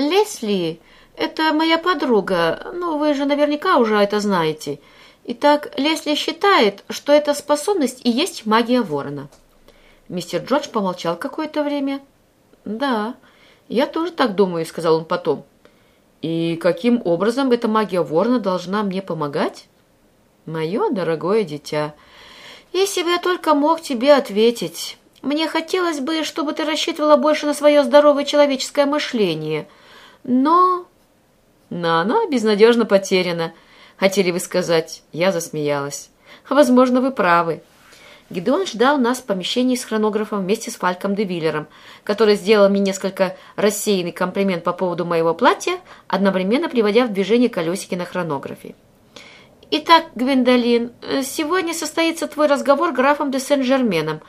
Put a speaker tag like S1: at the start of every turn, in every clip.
S1: Лесли — это моя подруга, ну, вы же наверняка уже это знаете. Итак, Лесли считает, что эта способность и есть магия ворона». Мистер Джордж помолчал какое-то время. «Да, я тоже так думаю», — сказал он потом. «И каким образом эта магия ворона должна мне помогать?» «Мое дорогое дитя, если бы я только мог тебе ответить. Мне хотелось бы, чтобы ты рассчитывала больше на свое здоровое человеческое мышление. Но...» «Но оно безнадежно потеряно», — хотели вы сказать. Я засмеялась. «Возможно, вы правы». Гидеон ждал нас в помещении с хронографом вместе с Фальком де Виллером, который сделал мне несколько рассеянный комплимент по поводу моего платья, одновременно приводя в движение колесики на хронографе. «Итак, Гвиндолин, сегодня состоится твой разговор с графом де Сен-Жерменом.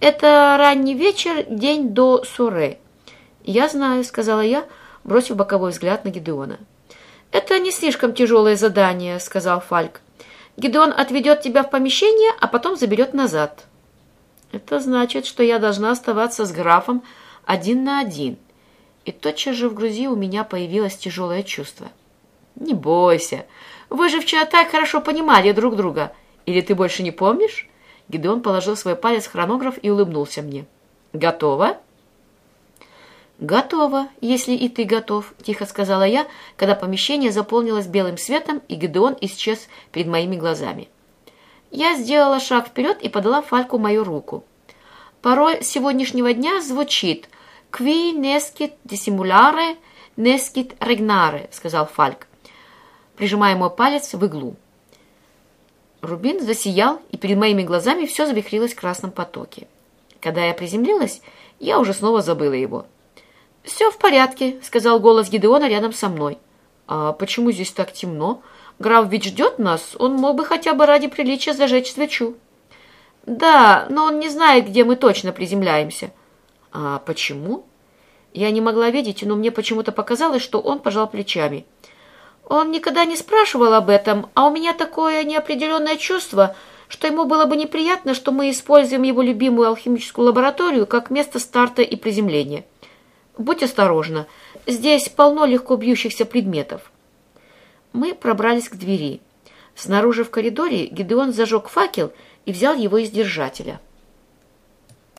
S1: Это ранний вечер, день до Суре». «Я знаю», — сказала я, бросив боковой взгляд на Гидеона. «Это не слишком тяжелое задание», — сказал Фальк. Гидеон отведет тебя в помещение, а потом заберет назад. Это значит, что я должна оставаться с графом один на один. И тотчас же в груди у меня появилось тяжелое чувство. Не бойся, вы же вчера так хорошо понимали друг друга. Или ты больше не помнишь? Гидеон положил свой палец в хронограф и улыбнулся мне. Готово? «Готово, если и ты готов», — тихо сказала я, когда помещение заполнилось белым светом, и Гедеон исчез перед моими глазами. Я сделала шаг вперед и подала Фальку мою руку. Пароль сегодняшнего дня звучит «Qui nescit dissimulare, nescit regnare», — сказал Фальк, прижимая мой палец в иглу. Рубин засиял, и перед моими глазами все завихрилось в красном потоке. Когда я приземлилась, я уже снова забыла его. «Все в порядке», — сказал голос Гидеона рядом со мной. «А почему здесь так темно? Граф ведь ждет нас, он мог бы хотя бы ради приличия зажечь свечу». «Да, но он не знает, где мы точно приземляемся». «А почему?» Я не могла видеть, но мне почему-то показалось, что он пожал плечами. Он никогда не спрашивал об этом, а у меня такое неопределенное чувство, что ему было бы неприятно, что мы используем его любимую алхимическую лабораторию как место старта и приземления. Будь осторожна, здесь полно легко бьющихся предметов. Мы пробрались к двери. Снаружи в коридоре Гидеон зажег факел и взял его из держателя.